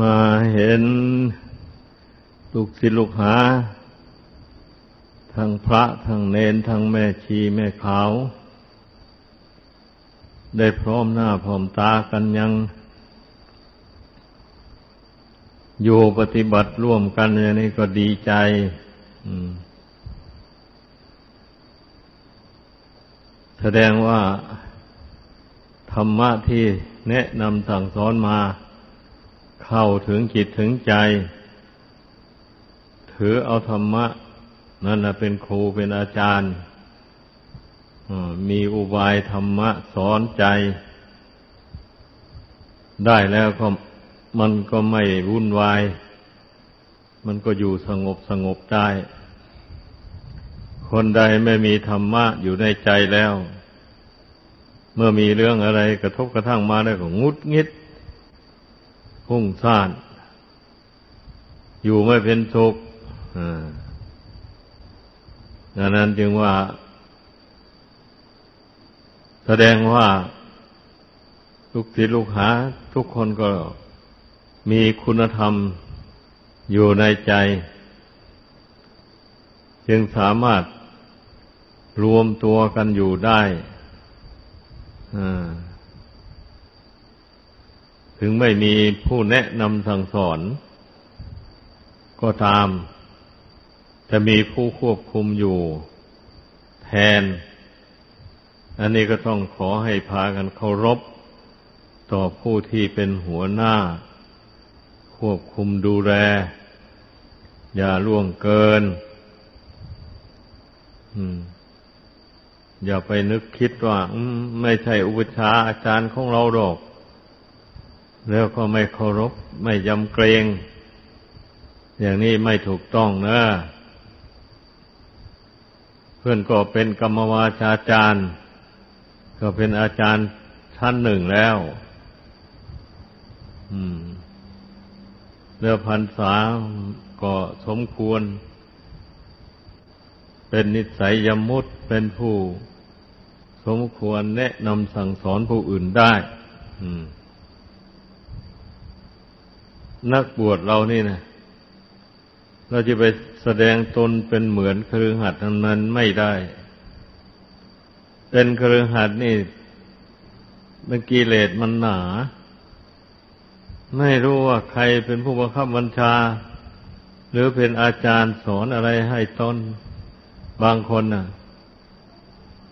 มาเห็นลูกศิษย์ลูกหา ทั้งพระทั้งเนนทั้งแม่ชีแม่ขาว ได้พร้อมหน้าพร้อมตากันยัง อยู่ปฏิบัติร่วมกันอย่างนี้ก็ดีใจแสดงว่า ธรรมะที่แนะนำสั่งสอนมา เข้าถึงจิตถึงใจ ถือเอาธรรมะ นั่นแหละเป็นครูเป็นอาจารย์มีอุบายธรรมะสอนใจ ได้แล้วก็มันก็ไม่วุ่นวาย มันก็อยู่สงบสงบได้ คนใดไม่มีธรรมะอยู่ในใจแล้ว เมื่อมีเรื่องอะไรกระทบกระทั่งมาแล้วก็งุดงิด พุ่งซ่าน อยู่ไม่เป็นสุขดังนั้นจึงว่า แสดงว่าลูกศิษย์ลูกหา ทุกคนก็มีคุณธรรมอยู่ในใจ จึงสามารถรวมตัวกันอยู่ได้ ถึงไม่มีผู้แนะนำสั่งสอน ก็ตาม จะมีผู้ควบคุมอยู่ แทน อันนี้ก็ต้องขอให้พากันเคารพ ต่อผู้ที่เป็นหัวหน้า ควบคุมดูแล อย่าล่วงเกินอย่าไปนึกคิดว่าไม่ใช่อุปชาอาจารย์ของเราหรอก แล้วก็ไม่เคารพไม่ยำเกรง อย่างนี้ไม่ถูกต้องนะ เพื่อนก็เป็นกรรมวาจาจารย์ ก็เป็นอาจารย์ชั้นหนึ่งแล้ว อืมเรื่องพันษาก็สมควร เป็นนิสัยยมุตเป็นผู้ สมควรแนะนำสั่งสอนผู้อื่นได้ อืม นักบวชเรานี่นะเราจะไปแสดงตนเป็นเหมือนครือหัดนั้นไม่ได้ เป็นครือหัดนี่มันกิเลสมันหนา ไม่รู้ว่าใครเป็นผู้บังคับบัญชา หรือเป็นอาจารย์สอนอะไรให้ตนบางคนน่ะ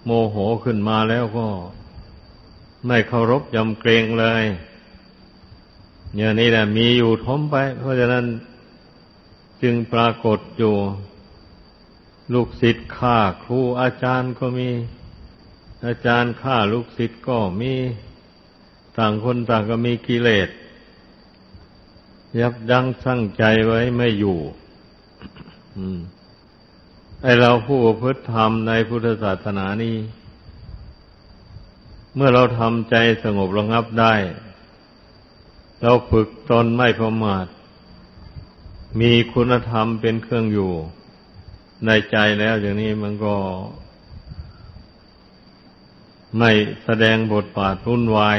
โมโหขึ้นมาแล้วก็ ไม่เคารพยำเกรงเลย อย่างนี้แหละมีอยู่ทมไป เพราะฉะนั้นจึงปรากฏอยู่ ลูกศิษย์ฆ่าครูอาจารย์ก็มี อาจารย์ฆ่าลูกศิษย์ก็มีต่างคนต่างก็มีกิเลส ยับยั้งสั่งใจไว้ไม่อยู่ไอเราผู้พฤติธรรมในพุทธศาสนานี้ เมื่อเราทำใจสงบระงับได้ เราฝึกตนไม่ประมาท มีคุณธรรมเป็นเครื่องอยู่ ในใจแล้วอย่างนี้มันก็ ไม่แสดงบทบาทวุ่นวาย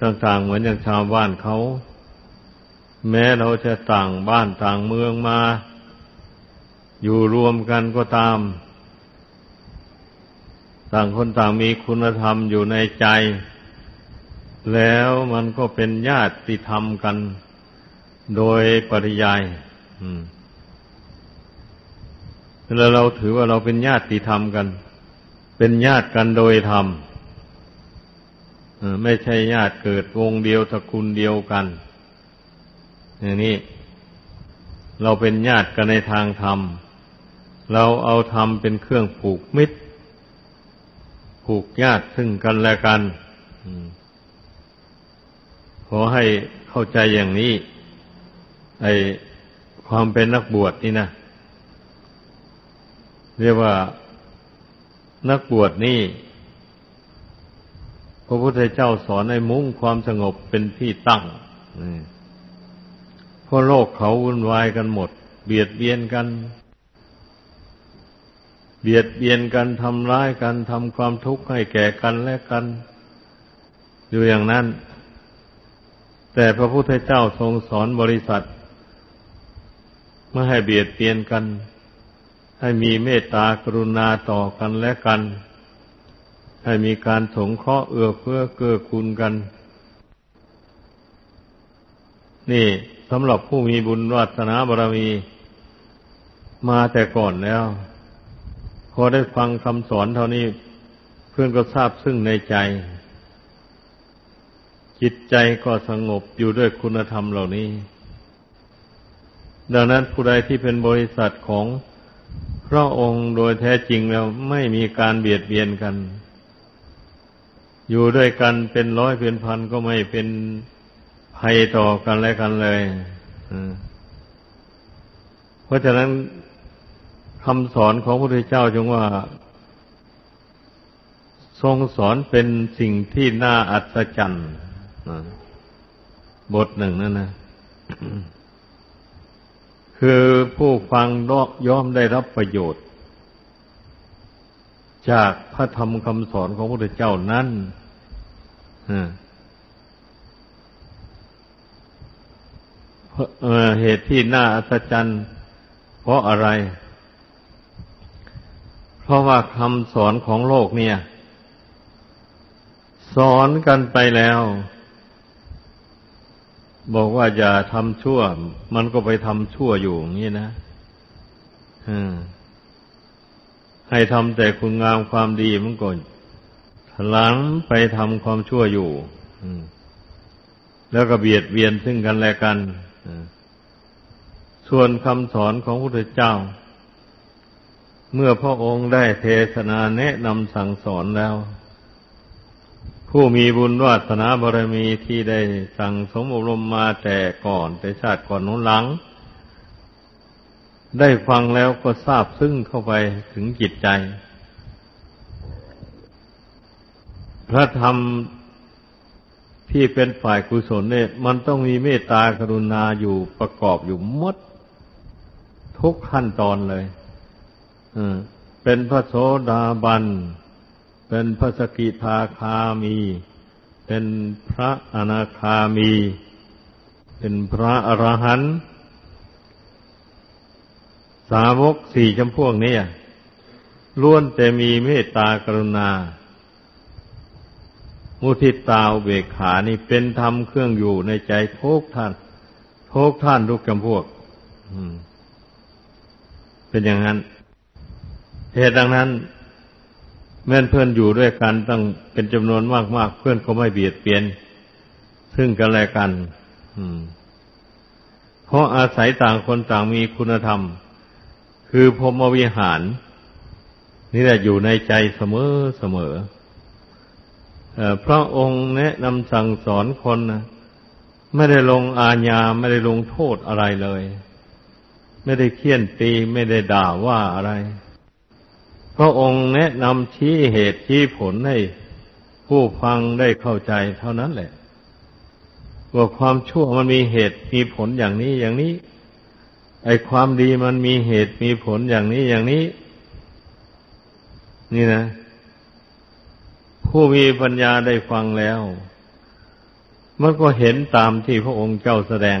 ต่างๆเหมือนอย่างชาวบ้านเขา แม้เราจะต่างบ้านต่างเมืองมา อยู่รวมกันก็ตาม ต่างคนต่างมีคุณธรรมอยู่ในใจ แล้วมันก็เป็นญาติธรรมกันโดยปริยายแล้วเราถือว่าเราเป็นญาติธรรมกัน เป็นญาติกันโดยธรรมไม่ใช่ญาติเกิดวงเดียวตระกูลเดียวกัน อย่างนี้ เราเป็นญาติกันในทางธรรม เราเอาธรรมเป็นเครื่องผูกมิตร ผูกญาติซึ่งกันและกัน อืม อให้เข้าใจอย่างนี้ ไอความเป็นนักบวชนี่นะ เรียกว่านักบวชนี่ พระพุทธเจ้าสอนให้มุ่งความสงบเป็นที่ตั้งเพราะโลกเขาวุ่นวายกันหมด เบียดเบียนกัน เบียดเบียนกันทำร้ายกันทำความทุกข์ให้แก่กันและกัน อยู่อย่างนั้น แต่พระพุทธเจ้าทรงสอนบริษัทไม่ให้เบียดเบียนกัน ให้มีเมตตากรุณาต่อกันและกัน ให้มีการสงเคราะห์เอื้อเฟื้อเกื้อกูลกัน นี่สำหรับผู้มีบุญวาสนาบารมี มาแต่ก่อนแล้ว พอได้ฟังคำสอนเท่านี้ เพื่อนก็ทราบซึ่งในใจ จิตใจก็สงบอยู่ด้วยคุณธรรมเหล่านี้ ดังนั้นผู้ใดที่เป็นบริษัทของพระองค์โดยแท้จริงแล้วไม่มีการเบียดเบียนกัน อยู่ด้วยกันเป็นร้อยเป็นพันก็ไม่เป็นภัยต่อกันและกันเลยเพราะฉะนั้นคำสอนของพระพุทธเจ้าจงว่า ทรงสอนเป็นสิ่งที่น่าอัศจรรย์ บทหนึ่งนั่นนะคือผู้ฟังย่อมได้รับประโยชน์ จากพระธรรมคำสอนของพระพุทธเจ้านั้นเหตุที่น่าอัศจรรย์ เพราะอะไร เพราะว่าคำสอนของโลกเนี่ย สอนกันไปแล้ว บอกว่าอย่าทำชั่ว มันก็ไปทำชั่วอยู่อย่างนี้นะให้ทำแต่คุณงามความดีมันก็หลังไปทำความชั่วอยู่แล้วก็เบียดเบียนซึ่งกันและกันส่วนคำสอนของพระพุทธเจ้า เมื่อพระองค์ได้เทศนาแนะนำสั่งสอนแล้ว ผู้มีบุญวาสนาบารมีที่ได้สั่งสมอบรมมาแต่ก่อนแต่ชาติก่อนนู้นหลัง ได้ฟังแล้วก็ทราบซึ้งเข้าไปถึงจิตใจ พระธรรมที่เป็นฝ่ายกุศลเนี่ยมันต้องมีเมตตากรุณาอยู่ประกอบอยู่มด ทุกขั้นตอนเลยเป็นพระโสดาบันเป็นพระสกิทาคามี เป็นพระอนาคามี เป็นพระอรหันต์สาวกสี่จำพวกนี้ล้วนแต่มีเมตตากรุณา มุทิตาเบกขานี่เป็นธรรมเครื่องอยู่ในใจทุกท่านทุกท่านทุกจำพวกเป็นอย่างนั้นเหตุดังนั้น เมื่อเพื่อนอยู่ด้วยกันต้องเป็นจำนวนมากๆ เพื่อนก็ไม่เบียดเบียน ซึ่งกันและกันเพราะอาศัยต่างคนต่างมีคุณธรรม คือพรมวิหาร นี่แหละอยู่ในใจเสมอเสมอพระองค์แนะนำสั่งสอนคนนะไม่ได้ลงอาญาไม่ได้ลงโทษอะไรเลย ไม่ได้เคี่ยนตีไม่ได้ด่าว่าอะไร พระองค์แนะนำชี้เหตุชี้ผลให้ผู้ฟังได้เข้าใจเท่านั้นแหละ ว่าความชั่วมันมีเหตุมีผลอย่างนี้อย่างนี้ ไอความดีมันมีเหตุมีผลอย่างนี้อย่างนี้ นี่นะ ผู้มีปัญญาได้ฟังแล้ว มันก็เห็นตามที่พระองค์เจ้าแสดง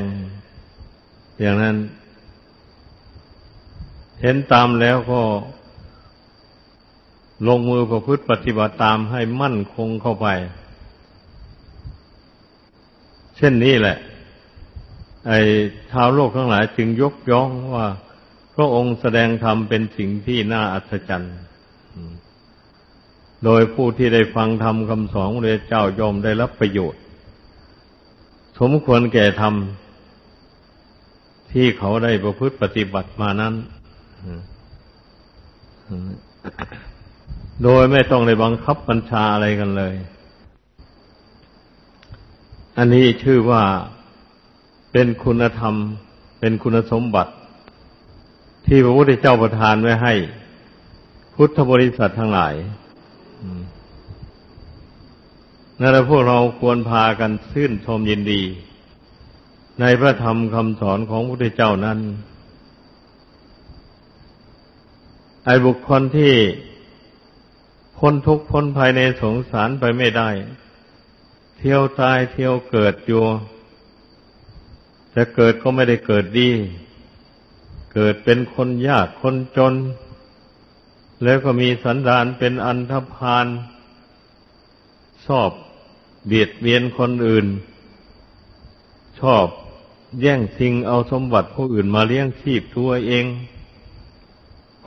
อย่างนั้น เห็นตามแล้วก็ ลงมือประพฤติปฏิบัติตามให้มั่นคงเข้าไป เช่นนี้แหละ ไอ้ชาวโลกทั้งหลายจึงยกย่องว่าพระองค์แสดงธรรมเป็นสิ่งที่น่าอัศจรรย์ โดยผู้ที่ได้ฟังธรรมคำสอนพระเจ้ายอมได้รับประโยชน์ สมควรแก่ธรรมที่เขาได้ประพฤติปฏิบัติมานั้น โดยไม่ต้องได้บังคับบัญชาอะไรกันเลย อันนี้ชื่อว่าเป็นคุณธรรม เป็นคุณสมบัติ ที่พระพุทธเจ้าประทานไว้ให้ พุทธบริษัททั้งหลายนั่นแหละพวกเราควรพากันชื่นชมยินดี ในพระธรรมคำสอนของพระพุทธเจ้านั้น ไอ้บุคคลที่ พ้นทุกข์พ้นภายในสงสารไปไม่ได้ เที่ยวตายเที่ยวเกิดอยู่แต่เกิดก็ไม่ได้เกิดดี เกิดเป็นคนยากคนจน แล้วก็มีสันดานเป็นอันธพาลชอบเบียดเบียนคนอื่น ชอบแย่งชิงเอาสมบัติผู้อื่นมาเลี้ยงชีพตัวเอง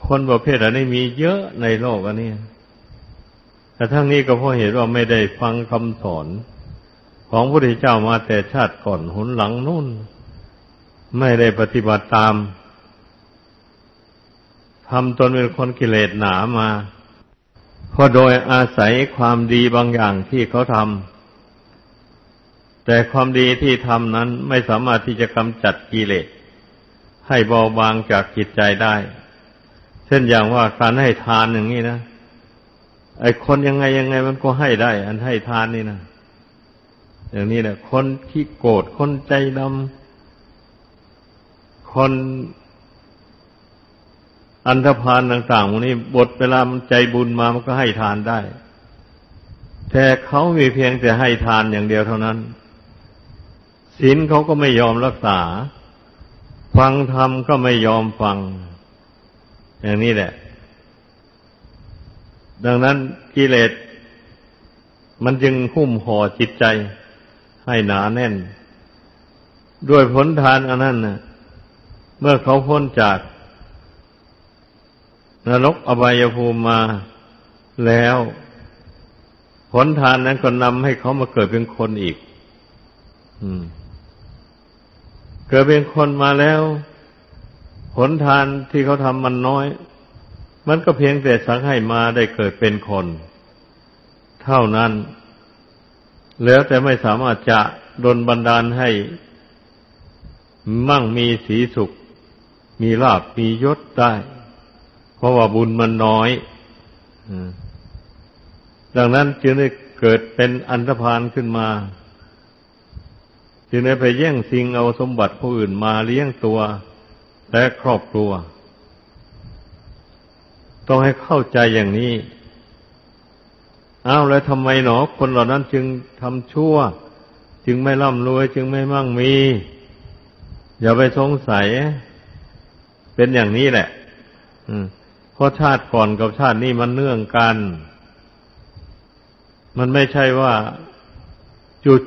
คนประเภทอันนี้มีเยอะในโลกอันนี้ แต่ทั้งนี้ก็เพราะเหตุว่าไม่ได้ฟังคำสอน ของพระพุทธเจ้ามาแต่ชาติก่อนหนหลังนู่น ไม่ได้ปฏิบัติตามทำตนเป็นคนกิเลสหนามาเพราะโดยอาศัยความดีบางอย่างที่เขาทำแต่ความดีที่ทำนั้นไม่สามารถที่จะกำจัดกิเลสให้เบาบางจากจิตใจได้ เช่นอย่างว่าการให้ทานอย่างนี้นะ ไอ้คนยังไงยังไงมันก็ให้ได้ อันให้ทานนี่นะอย่างนี้แหละ คนขี้โกรธคนใจดำคนอันธพาลต่างๆพวกนี้บทเวลามันใจบุญมามันก็ให้ทานได้ แต่เขามีเพียงแต่ให้ทานอย่างเดียวเท่านั้นศีลเขาก็ไม่ยอมรักษา ฟังธรรมก็ไม่ยอมฟัง อย่างนี้แหละ ดังนั้นกิเลสมันจึงหุ้มห่อจิตใจให้หนาแน่น ด้วยผลทานอันนั้นนะเมื่อเขาพ้นจากนรกอบายภูมิมาแล้ว ผลทานนั้นก็นำให้เขามาเกิดเป็นคนอีกเกิดเป็นคนมาแล้ว ผลทานที่เขาทำมันน้อย มันก็เพียงแต่สังให้มาได้เกิดเป็นคน เท่านั้น แล้วแต่ไม่สามารถจะดนบันดาลให้ มั่งมีสีสุข มีลาบมียศได้ เพราะว่าบุญมันน้อยดังนั้นจึงได้เกิดเป็นอันธพาลขึ้นมา จึงได้ไปแย่งชิงเอาสมบัติผู้อื่นมาเลี้ยงตัวและครอบครัว ต้องให้เข้าใจอย่างนี้ อ้าวแล้วทำไมหนอ คนเหล่านั้นจึงทำชั่ว จึงไม่ร่ำรวย จึงไม่มั่งมี อย่าไปสงสัย เป็นอย่างนี้แหละเพราะชาติก่อนกับชาตินี้มันเนื่องกัน มันไม่ใช่ว่า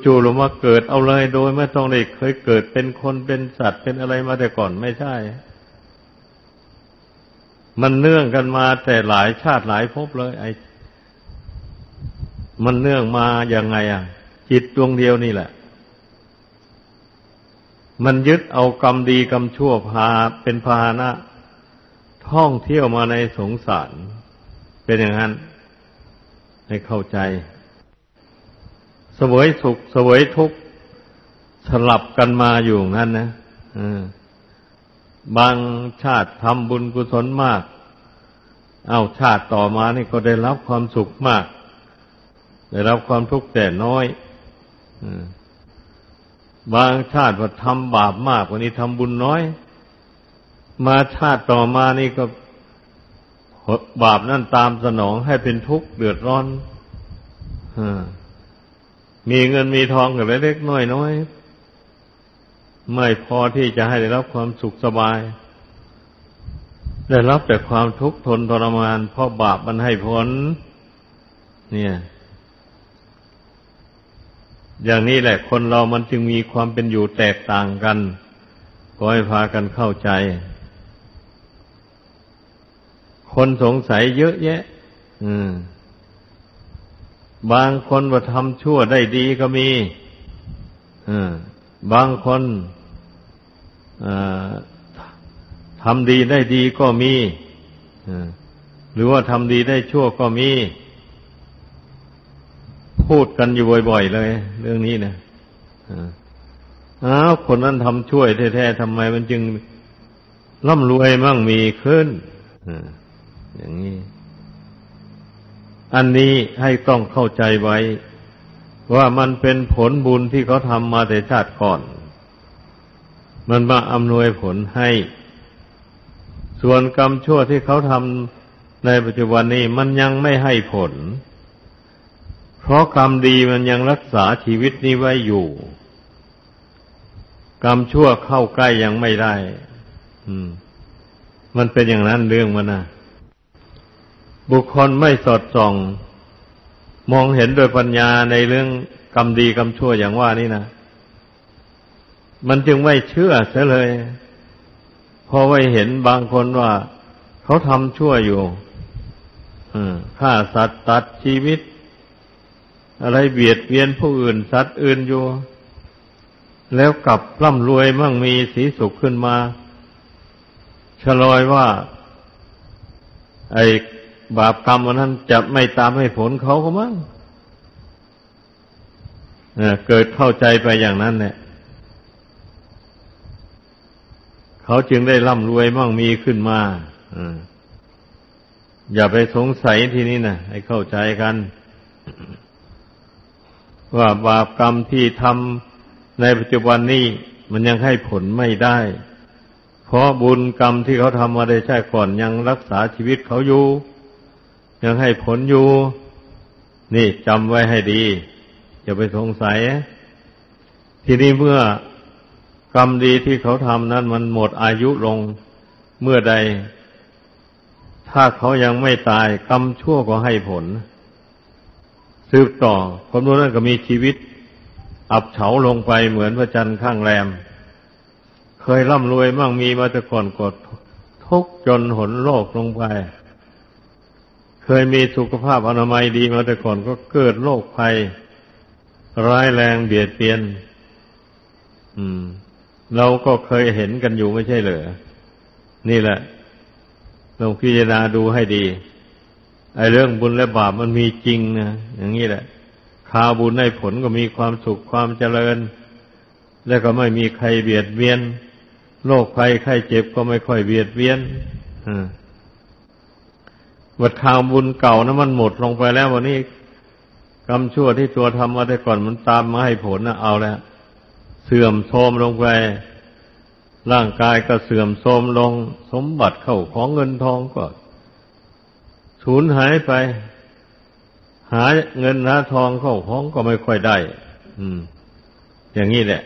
จู่ๆลงมาเกิดเอาเลยโดยไม่ต้องได้เคยเกิดเป็นคนเป็นสัตว์เป็นอะไรมาแต่ก่อนไม่ใช่ มันเนื่องกันมาแต่หลายชาติหลายภพเลย ไอ้มันเนื่องมาอย่างไงอะ จิตดวงเดียวนี่แหละ มันยึดเอากรรมดีกรรมชั่วพาเป็นพาหนะ ท่องเที่ยวมาในสงสาร เป็นอย่างนั้น ให้เข้าใจเสวยสุขเสวยทุกข์สลับกันมาอยู่นั้นนะ บางชาติทำบุญกุศลมาก เอาชาติต่อมานี่ก็ได้รับความสุขมาก ได้รับความทุกข์แต่น้อยบางชาติว่าทำบาปมากกว่านี้ทำบุญน้อย มาชาติต่อมานี่ก็บาปนั่นตามสนองให้เป็นทุกข์เดือดร้อนมีเงินมีทองกับเล็กน้อยน้อย ไม่พอที่จะให้ได้รับความสุขสบาย ได้รับแต่ความทุกข์ทนทรมาน เพราะบาปมันให้ผล เนี่ย อย่างนี้แหละคนเรามันจึงมีความเป็นอยู่แตกต่างกันขอให้พากันเข้าใจ คนสงสัยเยอะแยะ อืมบางคนว่าทำชั่วได้ดีก็มี อืม บางคนทำดีได้ดีก็มีหรือว่าทำดีได้ชั่วก็มี พูดกันอยู่บ่อยๆเลย เรื่องนี้นะอ้าวคนนั้นทำช่วยแท้ๆทำไมมันจึงร่ำรวยมั่งมีขึ้นอย่างนี้ อันนี้ให้ต้องเข้าใจไว้ ว่ามันเป็นผลบุญที่เขาทำมาแต่ชาติก่อน มันมาอำนวยผลให้ ส่วนกรรมชั่วที่เขาทำในปัจจุบันนี้มันยังไม่ให้ผล เพราะกรรมดีมันยังรักษาชีวิตนี้ไว้อยู่ กรรมชั่วเข้าใกล้ยังไม่ได้ อืม มันเป็นอย่างนั้นเรื่องมันนะบุคคลไม่สอดส่อง มองเห็นโดยปัญญาในเรื่องกรรมดีกรรมชั่วอย่างว่านี่นะมันจึงไม่เชื่อเสียเลยพอไปเห็นบางคนว่าเขาทำชั่วอยู่ฆ่าสัตว์ตัดชีวิต อะไรเบียดเบียนผู้อื่น สัตว์อื่นอยู่ แล้วกลับร่ำรวยมั่งมีสีสุขขึ้นมาชลอยว่า ไอ้ บาปกรรมวันนั้นจะไม่ตามให้ผลเขาก็มั้งเกิดเข้าใจไปอย่างนั้นเนี่ยเขาจึงได้ร่ำรวยมั่งมีขึ้นมาอย่าไปสงสัยทีนี้นะให้เข้าใจกัน ว่าบาปกรรมที่ทำในปัจจุบันนี้มันยังให้ผลไม่ได้ เพราะบุญกรรมที่เขาทำมาได้ใช่ก่อนยังรักษาชีวิตเขาอยู่ ยังให้ผลอยู่ นี่จำไว้ให้ดี อย่าไปสงสัย ทีนี้เมื่อกรรมดีที่เขาทำนั้นมันหมดอายุลงเมื่อใด ถ้าเขายังไม่ตาย กรรมชั่วก็ให้ผล สืบต่อคนนั้นก็มีชีวิต อับเฉาลงไปเหมือนพระจันทร์ข้างแรม เคยร่ำรวยมั่งมีมาแต่ก่อนกดทุกจนหนโลกลงไป ยมีสุขภาพอนามัยดีมาแต่ก่อนก็เกิดโรคภัย ร้ายแรงเบียดเบียน อืม เราก็เคยเห็นกันอยู่ไม่ใช่เหรอ นี่แหละลองพิจารณาดูให้ดี ไอ้เรื่องบุญและบาปมันมีจริงนะอย่างนี้แหละข่าวบุญในผลก็มีความสุขความเจริญ แล้วก็ไม่มีใครเบียดเบียนโรคภัยไข้เจ็บก็ไม่ค่อยเบียดเบียน วัดข่าวบุญเก่านะมันหมดลงไปแล้ววันนี้กรรมชั่วที่ตัวทำมาแต่ก่อนมันตามมาให้ผลนะเอาแล้ว เสื่อมโทรมลงไป ร่างกายก็เสื่อมโทรมลง สมบัติเข้าของเงินทองก็สูญหายไป หาเงินหาทองเข้าของก็ไม่ค่อยได้ อืม อย่างนี้แหละ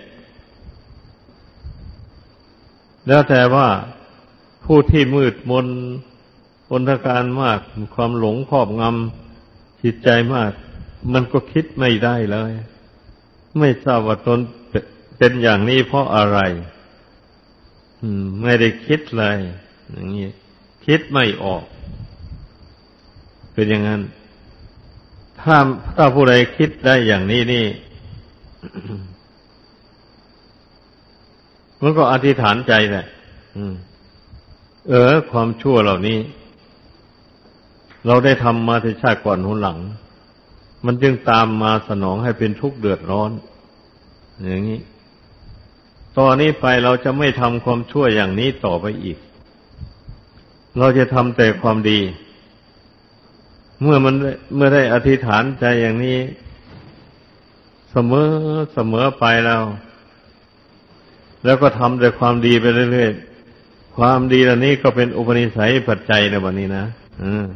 แล้วแต่ว่าผู้ที่มืดมน อนทการมาก ความหลงครอบงำจิตใจมาก มันก็คิดไม่ได้เลย ไม่ทราบว่าตนเป็นอย่างนี้เพราะอะไรไม่ได้คิดเลย อย่างนี้คิดไม่ออก เป็นอย่างนั้น ถ้าถ้าผู้ใดคิดได้อย่างนี้นี่ มันก็อธิษฐานใจแหละเออ ความชั่วเหล่านี้ เราได้ทำมาในชาติก่อนหนหลัง มันจึงตามมาสนองให้เป็นทุกข์เดือดร้อน อย่างนี้ตอนนี้ไปเราจะไม่ทำความชั่วอย่างนี้ต่อไปอีก เราจะทำแต่ความดี เมื่อมันเมื่อได้อธิษฐานใจอย่างนี้ เสมอเสมอไปแล้ว แล้วก็ทำแต่ความดีไปเรื่อยๆ ความดีเหล่านี้ก็เป็นอุปนิสัยปัจจัยในวันนี้นะอืม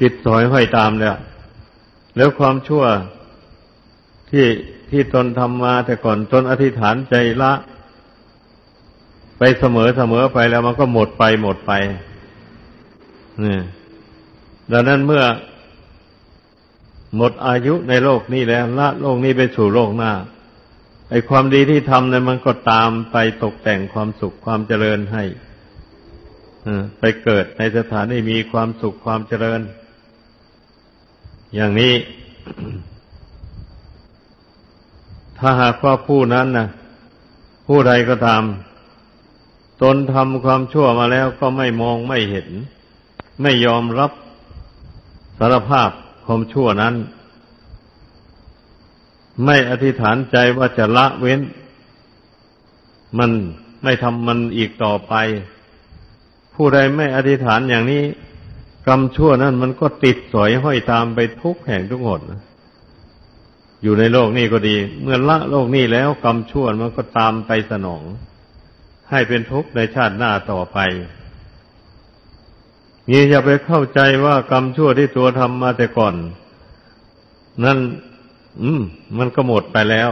ติดสอยห้อยตามแล้ว แล้วความชั่วที่ที่ตนทำมาแต่ก่อนตนอธิษฐานใจละ ไปเสมอเสมอไปแล้วมันก็หมดไปหมดไปนี่ดังนั้นเมื่อหมดอายุในโลกนี้แล้วละโลกนี้ไปสู่โลกหน้าไอความดีที่ทำเนี่ยมันก็ตามไปตกแต่งความสุขความเจริญให้ไปเกิดในสถานที่มีความสุขความเจริญ อย่างนี้ ถ้าหากว่าผู้นั้นนะผู้ใดก็ตาม ตนทำความชั่วมาแล้วก็ไม่มองไม่เห็น ไม่ยอมรับสารภาพความชั่วนั้น ไม่อธิษฐานใจว่าจะละเว้น มันไม่ทำมันอีกต่อไป ผู้ใดไม่อธิษฐานอย่างนี้ กรรมชั่วนั้นมันก็ติดสอยห้อยตามไปทุกแห่งทุกหนนะอยู่ในโลกนี้ก็ดี เมื่อละโลกนี้แล้วกรรมชั่วมันก็ตามไปสนอง ให้เป็นทุกข์ในชาติหน้าต่อไป นี่อย่าไปเข้าใจว่ากรรมชั่วที่ตัวทำมาแต่ก่อน นั่น อืม มันก็หมดไปแล้ว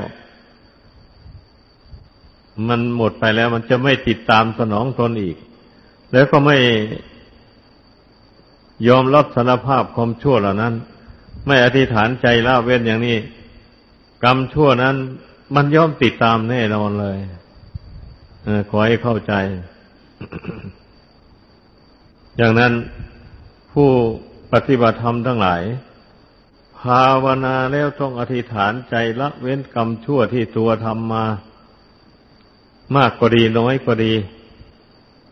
มันหมดไปแล้ว มันจะไม่ติดตามสนองตนอีก แล้วก็ไม่ ยอมรับสารภาพความชั่วเหล่านั้น ไม่อธิษฐานใจละเว้นอย่างนี้ กรรมชั่วนั้น มันย่อมติดตามแน่นอนเลยอขอให้เข้าใจ อย่างนั้นผู้ปฏิบัติธรรมทั้งหลาย ภาวนาแล้วต้องอธิษฐานใจละเว้นกรรมชั่วที่ตัวทำมา มากก็ดีน้อยก็ดี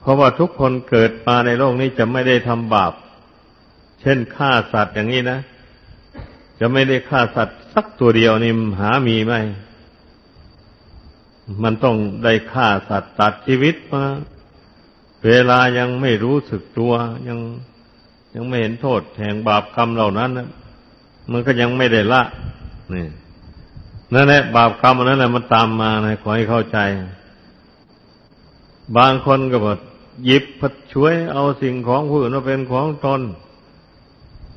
เพราะว่าทุกคนเกิดมาในโลกนี้จะไม่ได้ทำบาป เช่นฆ่าสัตว์อย่างนี้นะ จะไม่ได้ฆ่าสัตว์สักตัวเดียวนี่หามีไหม มันต้องได้ฆ่าสัตว์ตัดชีวิตมา เวลายังไม่รู้สึกตัว ยังยังไม่เห็นโทษแห่งบาปกรรมเหล่านั้นนะมันก็ยังไม่ได้ละนี่นั่นแหละบาปกรรมนั้นแหละมันตามมานะขอให้เข้าใจ บางคนก็บอกหยิบพัดช่วยเอาสิ่งของผู้อื่นมาเป็นของตน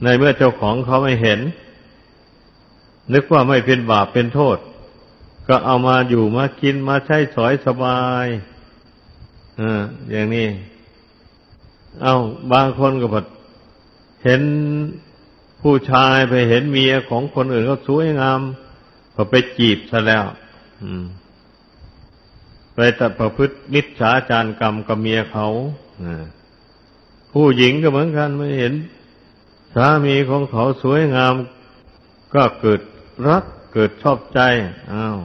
ในเมื่อเจ้าของเขาไม่เห็น นึกว่าไม่เป็นบาปเป็นโทษ ก็เอามาอยู่มากินมาใช้สอยสบายอ่าอย่างนี้ เอาบางคนก็บเห็นผู้ชายไปเห็นเมียของคนอื่นเขาสวยงามก็ไปจีบซะแล้วไปตัดประพฤติมิจฉาจารกรรมกับเมียเขาผู้หญิงก็เหมือนกันไม่เห็นามีของเขาสวยงาม ก็เกิดรักเกิดชอบใจอ้าว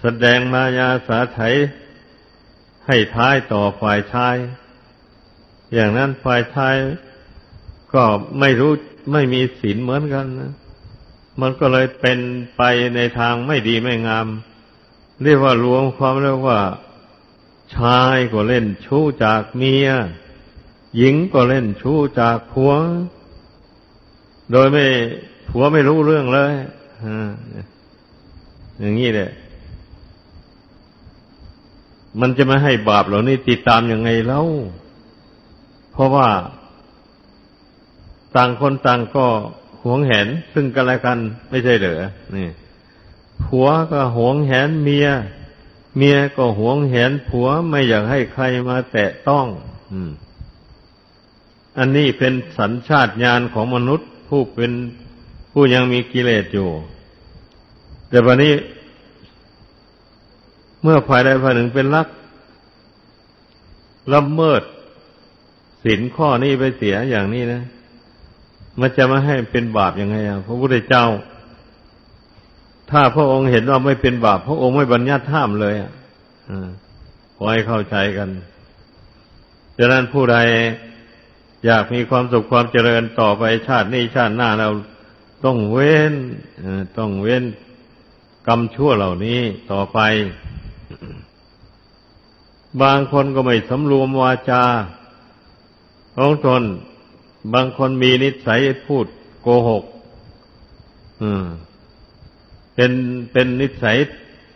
แสดงมายาสาไถให้ท้ายต่อฝ่ายชาย อย่างนั้นฝ่ายชายก็ไม่รู้ไม่มีศีลเหมือนกันนะมันก็เลยเป็นไปในทางไม่ดีไม่งาม เรียกว่ารวมความเรียกว่า ชายก็เล่นชู้จากเมีย หญิงก็เล่นชู้จากผัว โดยไม่ผัวไม่รู้เรื่องเลยอย่างนี้แหละมันจะไม่ให้บาปเหล่านี้ติดตามยังไงเล่า เพราะว่า ต่างคนต่างก็หวงแหน ซึ่งกันและกันไม่ใช่เหรอ นี่ ผัวก็หวงแหนเมีย เมียก็หวงแหนผัวไม่อยากให้ใครมาแตะต้อง อืม อันนี้เป็นสัญชาตญาณของมนุษย์ ผู้เป็นผู้ยังมีกิเลสอยู่ แต่วันนี้ เมื่อฝ่ายใดฝ่ายหนึ่งเป็นลักละเมิดสินข้อนี้ไปเสียอย่างนี้นะ มันจะมาให้เป็นบาปยังไงอะพระพุทธเจ้า ถ้าพระองค์เห็นว่าไม่เป็นบาป พระองค์ไม่บัญญัติห้ามเลยอะขอให้เข้าใจกันดังนั้นผู้ใด อยากมีความสุขความเจริญต่อไปชาตินี้ชาติหน้าเราต้องเว้นต้องเว้นกรรมชั่วเหล่านี้ต่อไป บางคนก็ไม่สำรวมวาจาของตนบางคนมีนิสัยพูดโกหกเป็นเป็นนิสัย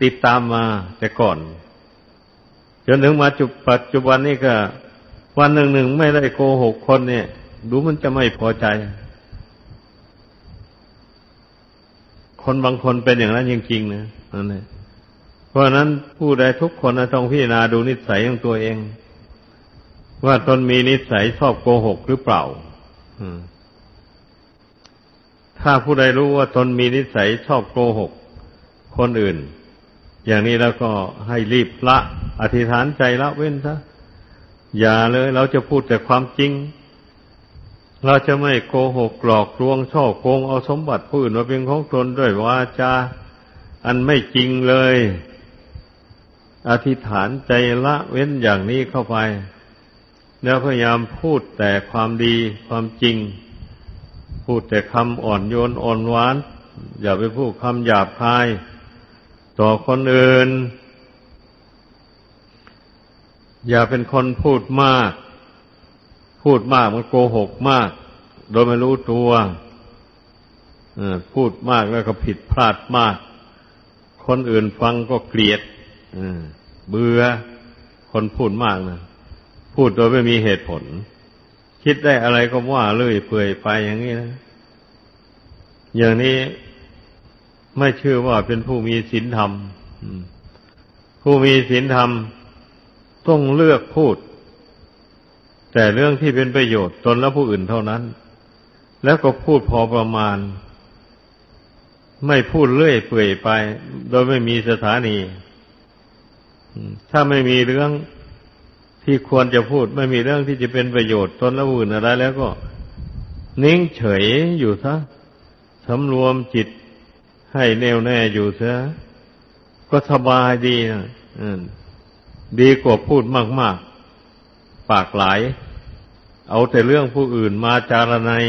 ติดตามมาแต่ก่อน จนถึงมาจุปัจจุบันนี้ก็ วันหนึ่งหนึ่งไม่ได้โกหกคนเนี่ย ดูมันจะไม่พอใจ คนบางคนเป็นอย่างนั้นจริงๆนะนั่นเองเพราะนั้นผู้ใดทุกคนต้องพิจารณาดูนิสัยของตัวเอง ว่าตนมีนิสัยชอบโกหกหรือเปล่าถ้าผู้ใดรู้ว่าตนมีนิสัยชอบโกหก คนอื่น อย่างนี้แล้วก็ให้รีบละ อธิษฐานใจละเว้นซะ อย่าเลย เราจะพูดแต่ความจริง เราจะไม่โกหกหลอกลวงช่อโกงเอาสมบัติผู้อื่นมาเป็นของตนด้วยวาจาอันไม่จริงเลย อธิษฐานใจละเว้นอย่างนี้เข้าไป แล้วพยายามพูดแต่ความดีความจริง พูดแต่คำอ่อนโยนอ่อนหวาน อย่าไปพูดคำหยาบคาย ต่อคนอื่น อย่าเป็นคนพูดมาก พูดมากมันโกหกมาก โดยไม่รู้ตัวพูดมากแล้วก็ผิดพลาดมาก คนอื่นฟังก็เกลียดเบื่อ คนพูดมากนะพูดโดยไม่มีเหตุผล คิดได้อะไรก็ว่าเลื่อยเปื่อยไปอย่างนี้นะอย่างนี้ไม่ชื่อว่าเป็นผู้มีศีลธรรมผู้มีศีลธรรม ต้องเลือกพูด แต่เรื่องที่เป็นประโยชน์ตนและผู้อื่นเท่านั้น แล้วก็พูดพอประมาณ ไม่พูดเลื่อยเปื่อยไป โดยไม่มีสถานี ถ้าไม่มีเรื่องที่ควรจะพูด ไม่มีเรื่องที่จะเป็นประโยชน์ตนและผู้อื่นอะไร แล้วก็ นิ่งเฉยอยู่ซะสำรวมจิตให้แน่วแน่อยู่ซะก็สบายดีนะ ดีกว่าพูดมาก ๆ ปากหลาย เอาแต่เรื่องผู้อื่นมาจารณัย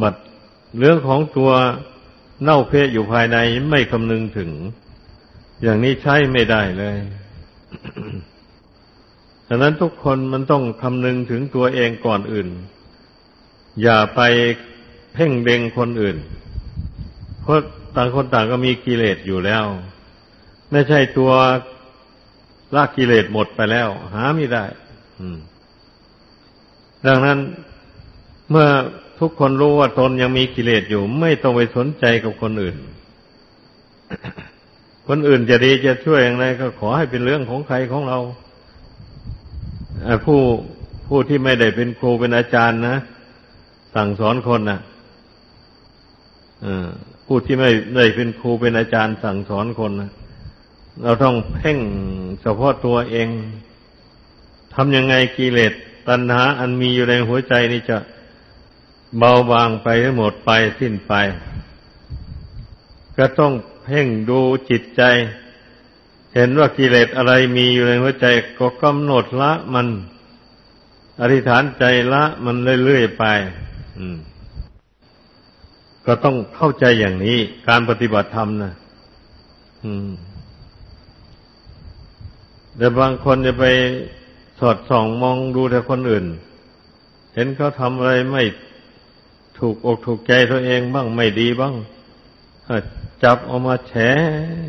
บัดเรื่องของตัวเน่าเพศอยู่ภายในไม่คำนึงถึง อย่างนี้ใช้ไม่ได้เลยดังนั้นทุกคนมันต้องคำนึงถึงตัวเองก่อนอื่น อย่าไปเพ่งเบงคนอื่น เพราะต่างคนต่างก็มีกิเลสอยู่แล้ว ไม่ใช่ตัว ลากกิเลสหมดไปแล้ว หาไม่ได้ดังนั้นเมื่อทุกคนรู้ว่าตนยังมีกิเลสอยู่ ไม่ต้องไปสนใจกับคนอื่น คนอื่นจะดีจะช่วยอย่างไรก็ขอให้เป็นเรื่องของใครของเราผู้ผู้ที่ไม่ได้เป็นครูเป็นอาจารย์นะ สั่งสอนคนนะผู้ที่ไม่ได้เป็นครูเป็นอาจารย์สั่งสอนคนนะ เราต้องเพ่งเฉพาะตัวเองทำยังไงกิเลสตัณหาอันมีอยู่ในหัวใจนี่จะเบาบางไปให้หมดไปสิ้นไป ก็ต้องเพ่งดูจิตใจ เห็นว่ากิเลสอะไรมีอยู่ในหัวใจ ก็กำหนดละมัน อธิษฐานใจละมันเรื่อยๆไปก็ต้องเข้าใจอย่างนี้ การปฏิบัติธรรมนะอืม แต่บางคนจะไปสอดส่องมองดูแต่คนอื่น เห็นเขาทำอะไรไม่ถูกอกถูกใจตัวเองบ้างไม่ดีบ้างจับเอามาแฉ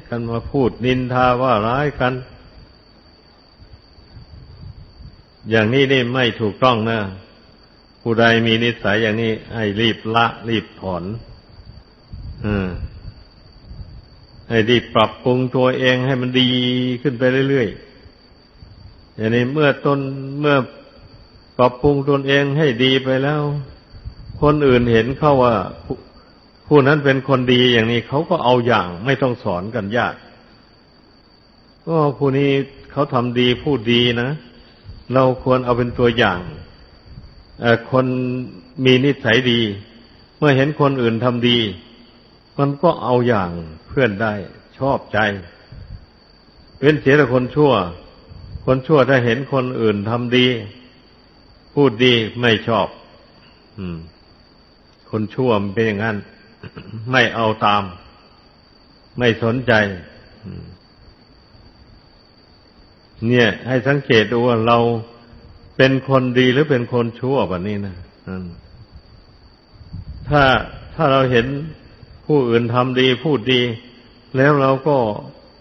กันมาพูดนินทาว่าร้ายกัน อย่างนี้นี่ไม่ถูกต้องนะผู้ใดมีนิสัยอย่างนี้ให้รีบละ รีบถอนอให้รีบปรับปรุงตัวเองให้มันดีขึ้นไปเรื่อยๆ อย่างนี้เมื่อตนเมื่อปรับปรุงตนเองให้ดีไปแล้ว คนอื่นเห็นเข้าว่าผู้นั้นเป็นคนดีอย่างนี้เขาก็เอาอย่างไม่ต้องสอนกันยาก ก็ผู้นี้เขาทำดีพูดดีนะ เราควรเอาเป็นตัวอย่างคนมีนิสัยดี เมื่อเห็นคนอื่นทำดี มันก็เอาอย่างเพื่อนได้ชอบใจเว้นเสียแต่คนชั่ว คนชั่วถ้าเห็นคนอื่นทำดี พูดดีไม่ชอบคนชั่วมันเป็นอย่างนั้น ไม่เอาตาม ไม่สนใจเนี่ย ให้สังเกตดูว่าเราเป็นคนดีหรือเป็นคนชั่วแบบนี้นะถ้าถ้าเราเห็นผู้อื่นทำดีพูดดี แล้วเราก็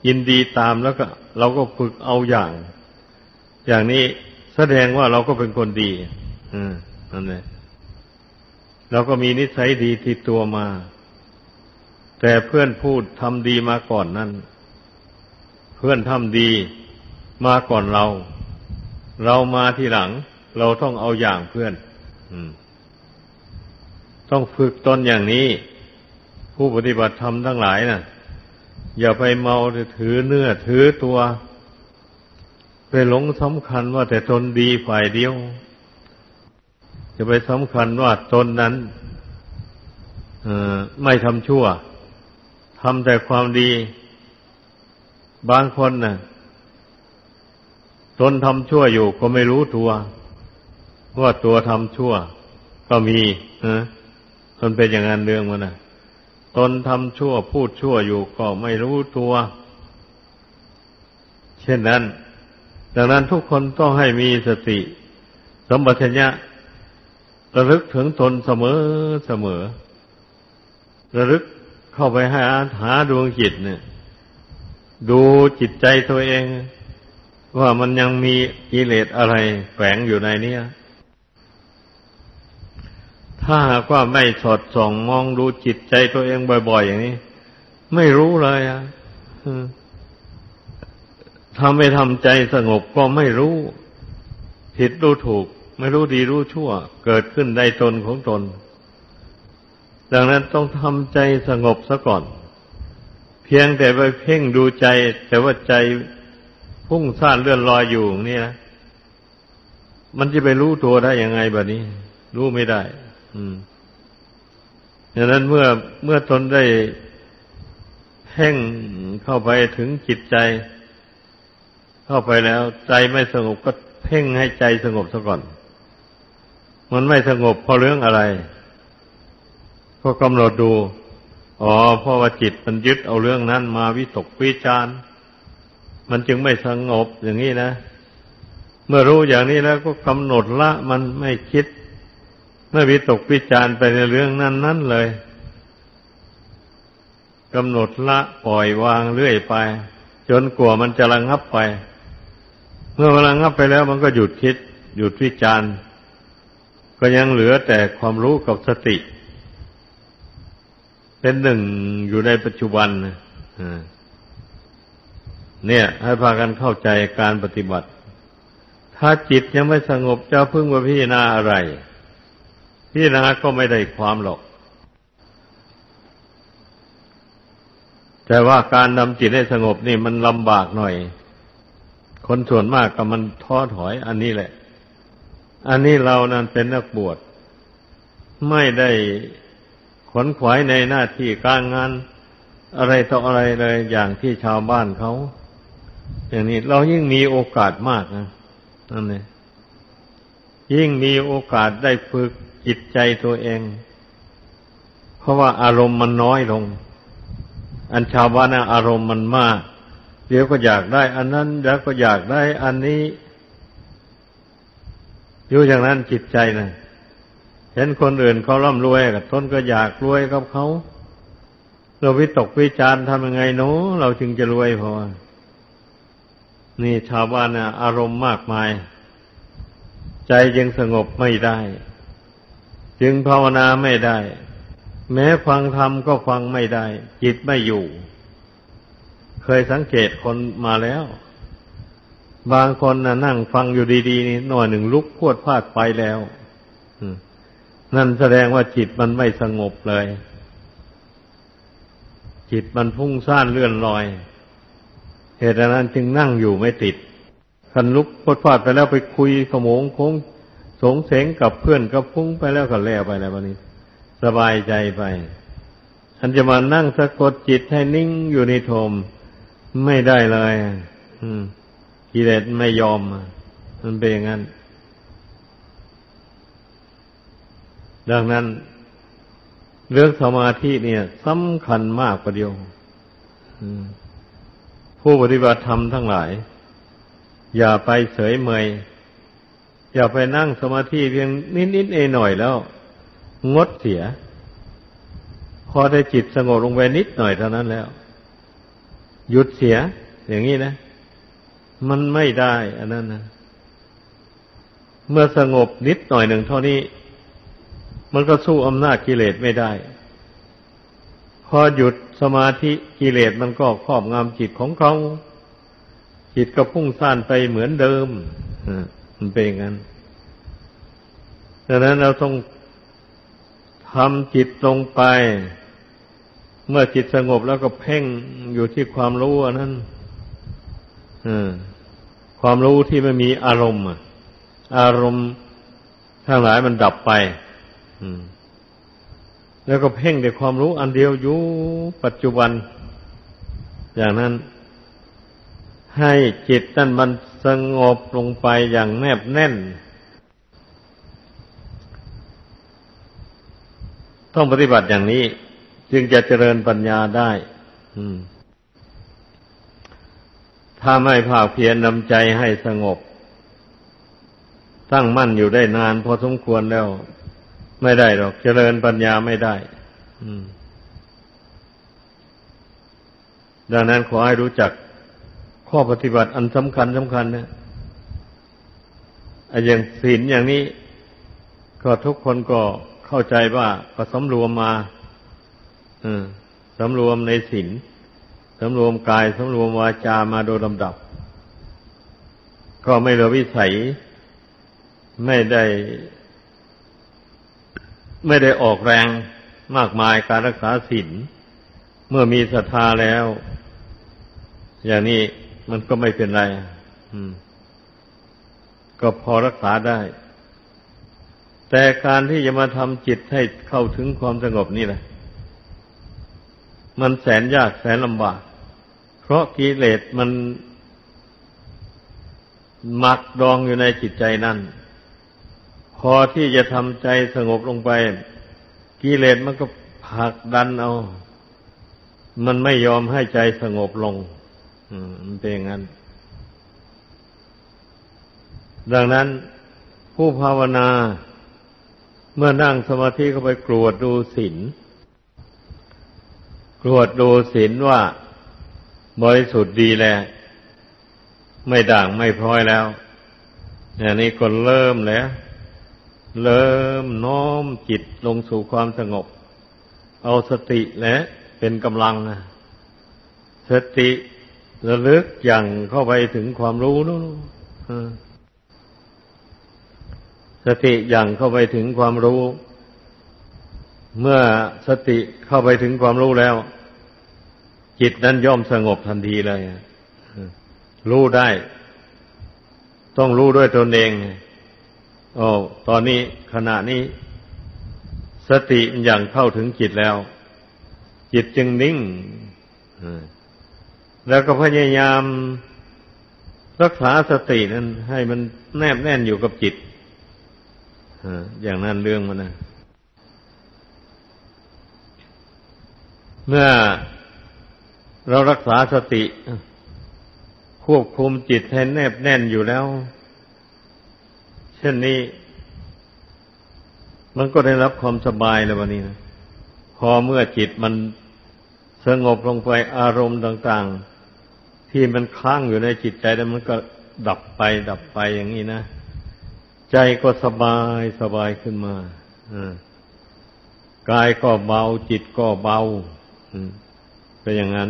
ยินดีตามแล้วก็ เราก็ฝึกเอาอย่าง อย่างนี้แสดงว่าเราก็เป็นคนดีอืมนั่นเองเราก็มีนิสัยดีที่ตัวมา แต่เพื่อนพูดทำดีมาก่อนนั้นเพื่อนทำดีมาก่อนเรา เรามาทีหลัง เราต้องเอาอย่างเพื่อนต้องฝึกตนอย่างนี้ ผู้ปฏิบัติธรรมทั้งหลายนะ่ะ อย่าไปเมาถือเนื้อถือตัว ไปหลงสำคัญว่าแต่ตนดีฝ่ายเดียว จะไปสำคัญว่าตนนั้นไม่ทำชั่วทำแต่ความดี บางคนนะ่ะ ตนทำชั่วอยู่ก็ไม่รู้ตัว ว่าตัวทำชั่ว ก็มีนะตนเป็นอย่างนั้นเรื่องมันน่ะตนทำชั่วพูดชั่วอยู่ก็ไม่รู้ตัว เช่นนั้น ดังนั้นทุกคนต้องให้มีสติสมบัติญะระลึกถึงตนเสมอเสมอ ระลึกเข้าไปให้อาหาดวงจิตเนี่ย ดูจิตใจตัวเอง ว่ามันยังมีกิเลสอะไรแฝงอยู่ในนี้ถ้าหากว่าไม่สอดส่องมองดูจิตใจตัวเองบ่อย ๆ อย่างนี้ ไม่รู้เลยอะ ทำไม่ทำใจสงบก็ไม่รู้ ผิดรู้ถูก ไม่รู้ดีรู้ชั่ว เกิดขึ้นในตนของตน ดังนั้นต้องทำใจสงบซะก่อน เพียงแต่ไปเพ่งดูใจ แต่ว่าใจพุ่งซ่านเลื่อนลอยอยู่นี่นะมันจะไปรู้ตัวได้ยังไงแบบนี้ รู้ไม่ได้ อืมดังนั้นเมื่อเมื่อตนได้เพ่งเข้าไปถึงจิตใจ เข้าไปแล้ว ใจไม่สงบก็เพ่งให้ใจสงบซะก่อน มันไม่สงบเพราะเรื่องอะไร ก็กำหนดดู อ๋อเพราะว่าจิตมันยึดเอาเรื่องนั้นมาวิตกวิจารมันจึงไม่สงบอย่างนี้นะ เมื่อรู้อย่างนี้แล้วก็กำหนดละ มันไม่คิด ไม่วิตกวิจารไปในเรื่องนั้นนั้นเลยกำหนดละปล่อยวางเรื่อยไป จนกลัวมันจะระงับไป เมื่อมันระงับไปแล้วมันก็หยุดคิด หยุดวิจารณ์ ก็ยังเหลือแต่ความรู้กับสติ เป็นหนึ่งอยู่ในปัจจุบันเนี่ย ให้พากันเข้าใจการปฏิบัติ ถ้าจิตยังไม่สงบจะพึ่งว่าพิจารณาอะไร พิจารณาก็ไม่ได้ความหรอก แต่ว่าการนำจิตให้สงบนี่มันลำบากหน่อย คนส่วนมากก็มันท้อถอยอันนี้แหละ อันนี้เรานั้นเป็นนักบวชไม่ได้ขนขวายในหน้าที่การงาน อะไรต่ออะไรเลยอย่างที่ชาวบ้านเขา อย่างนี้เรายิ่งมีโอกาสมากนะนั่นเองยิ่งมีโอกาสได้ฝึกจิตใจตัวเอง เพราะว่าอารมณ์มันน้อยลง อันชาวบ้านอารมณ์มันมาก เดี๋ยวก็อยากได้อันนั้นเดี๋ยวก็อยากได้อันนี้ อยู่อย่างนั้นจิตใจนะเห็นคนอื่นเขาร่ำรวยกับตนก็อยากรวยกับเขา เราวิตกวิจารทำยังไงเนาะเราจึงจะรวยพอนี่ชาวบ้านนะอารมณ์มากมาย ใจยังสงบไม่ได้ จึงภาวนาไม่ได้ แม้ฟังธรรมก็ฟังไม่ได้ จิตไม่อยู่ เคยสังเกตคนมาแล้ว บางคนนะนั่งฟังอยู่ดีๆนี่หน่อยหนึ่งลุกพวดพลาดไปแล้วนั่นแสดงว่าจิตมันไม่สงบเลย จิตมันพุ่งซ่านเลื่อนลอย เหตุนั้นจึงนั่งอยู่ไม่ติดคันลุกพวดพลาดไปแล้วไปคุยขโมงคงสงเสงกับเพื่อนกับพุ่งไปแล้วก็แล้วไปแล้ววันนี้ สบายใจไปอันจะมานั่งสะกดจิตให้นิ่งอยู่ในโทม ไม่ได้เลยกิเลสไม่ยอม มันเป็นอย่างนั้น ดังนั้น เรื่องสมาธิเนี่ยสำคัญมากประเดียวผู้ปฏิบัติธรรมทั้งหลาย อย่าไปเสยเมย อย่าไปนั่งสมาธิเพียงนิดๆเอหน่อยแล้ว งดเสีย พอได้จิตสงบลงไปนิดหน่อยเท่านั้นแล้ว หยุดเสีย อย่างนี้นะ มันไม่ได้อันนั้นนะเมื่อสงบนิดหน่อยหนึ่งเท่านี้ มันก็สู้อำนาจกิเลสไม่ได้ พอหยุดสมาธิกิเลสมันก็ครอบงำจิตของเขาจิตก็พุ่งซ่านไปเหมือนเดิมมันเป็นอย่างนั้นดังนั้นเราต้องทำจิตลงไป เมื่อจิตสงบแล้วก็เพ่งอยู่ที่ความรู้นั้นความรู้ที่ไม่มีอารมณ์อารมณ์ทั้งหลายมันดับไปแล้วก็เพ่งแต่ความรู้อันเดียวอยู่ปัจจุบัน อย่างนั้น ให้จิตนั่นมันสงบลงไปอย่างแนบแน่น ต้องปฏิบัติอย่างนี้ จึงจะเจริญปัญญาได้ถ้าไม่ภาคเพียรนำใจให้สงบ ตั้งมั่นอยู่ได้นานพอสมควรแล้ว ไม่ได้หรอก เจริญปัญญาไม่ได้ดังนั้นขอให้รู้จักข้อปฏิบัติอันสำคัญสำคัญนะอย่างศีลอย่างนี้ ก็ทุกคนก็เข้าใจว่าก็สำรวมมา สำรวมในศีลสำรวมกายสำรวมวาจามาโดยลำดับ ก็ไม่เหลือวิสัย ไม่ได้ ไม่ได้ออกแรงมากมายการรักษาศีลเมื่อมีศรัทธาแล้ว อย่างนี้มันก็ไม่เป็นไรก็พอรักษาได้ แต่การที่จะมาทำจิตให้เข้าถึงความสงบนี่แหละ มันแสนยากแสนลำบาก เพราะกิเลสมันหมักดองอยู่ในจิตใจนั่น พอที่จะทำใจสงบลงไป กิเลสมันก็ผลักดันเอา มันไม่ยอมให้ใจสงบลง อืมมันเป็นอย่างนั้น ดังนั้นผู้ภาวนาเมื่อนั่งสมาธิเข้าไปกรวดดูศีล กรวดดูศีลว่าบริสุทธิ์ดีแล้ว ไม่ด่างไม่พร้อยแล้วอย่างนี้ก็เริ่มแล้ว เริ่มน้อมจิตลงสู่ความสงบ เอาสติและเป็นกำลังสติระลึกอย่างเข้าไปถึงความรู้นู้นสติอย่างเข้าไปถึงความรู้ เมื่อสติเข้าไปถึงความรู้แล้ว จิตนั้นย่อมสงบทันทีเลยรู้ได้ ต้องรู้ด้วยตนเองโอ้ตอนนี้ขณะนี้ สติอย่างเข้าถึงจิตแล้ว จิตจึงนิ่งแล้วก็พยายามรักษาสตินั้นให้มันแนบแน่นอยู่กับจิตอย่างนั้นเรื่องมันนะ เมื่อเรารักษาสติ ควบคุมจิตให้แนบแน่นอยู่แล้ว เช่นนี้ มันก็ได้รับความสบายแล้ววันนี้นะพอเมื่อจิตมันสงบลงไปอารมณ์ต่าง ๆ ที่มันค้างอยู่ในจิตใจแล้วมันก็ดับไปดับไปอย่างนี้นะ ใจก็สบายสบายขึ้นมากายก็เบาจิตก็เบา เป็นอย่างนั้น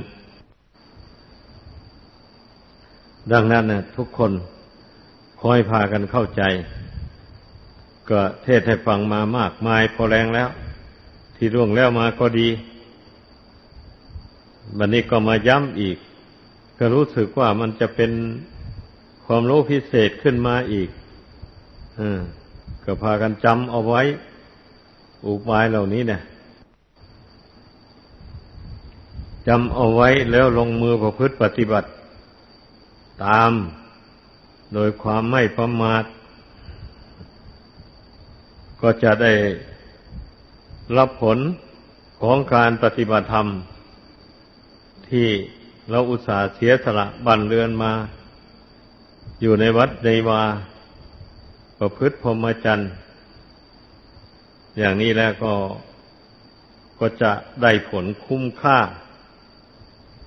ดังนั้นนะทุกคนคอยพากันเข้าใจ ก็เทศให้ฟังมามากมายพอแรงแล้ว ที่ร่วงแล้วมาก็ดีวันนี้ก็มาย้ำอีก ก็รู้สึกว่ามันจะเป็นความรู้พิเศษขึ้นมาอีกอก็พากันจำเอาไว้ อุบายเหล่านี้เนี่ย จำเอาไว้แล้วลงมือประพฤติปฏิบัติ ตามโดยความไม่ประมาท ก็จะได้รับผลของการปฏิบัติธรรม ที่เราอุตส่าห์เสียสละบันเรือนมา อยู่ในวัดในวา ประพฤติพรหมจรรย์อย่างนี้แล้วก็ก็จะได้ผลคุ้มค่า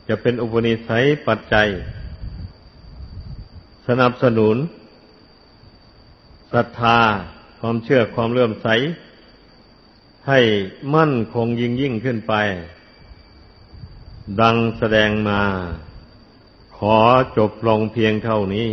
จะเป็นอุปนิสัยปัจจัย สนับสนุนศรัทธาความเชื่อความเลื่อมใส ให้มั่นคงยิ่งยิ่งขึ้นไป ดังแสดงมา ขอจบลงเพียงเท่านี้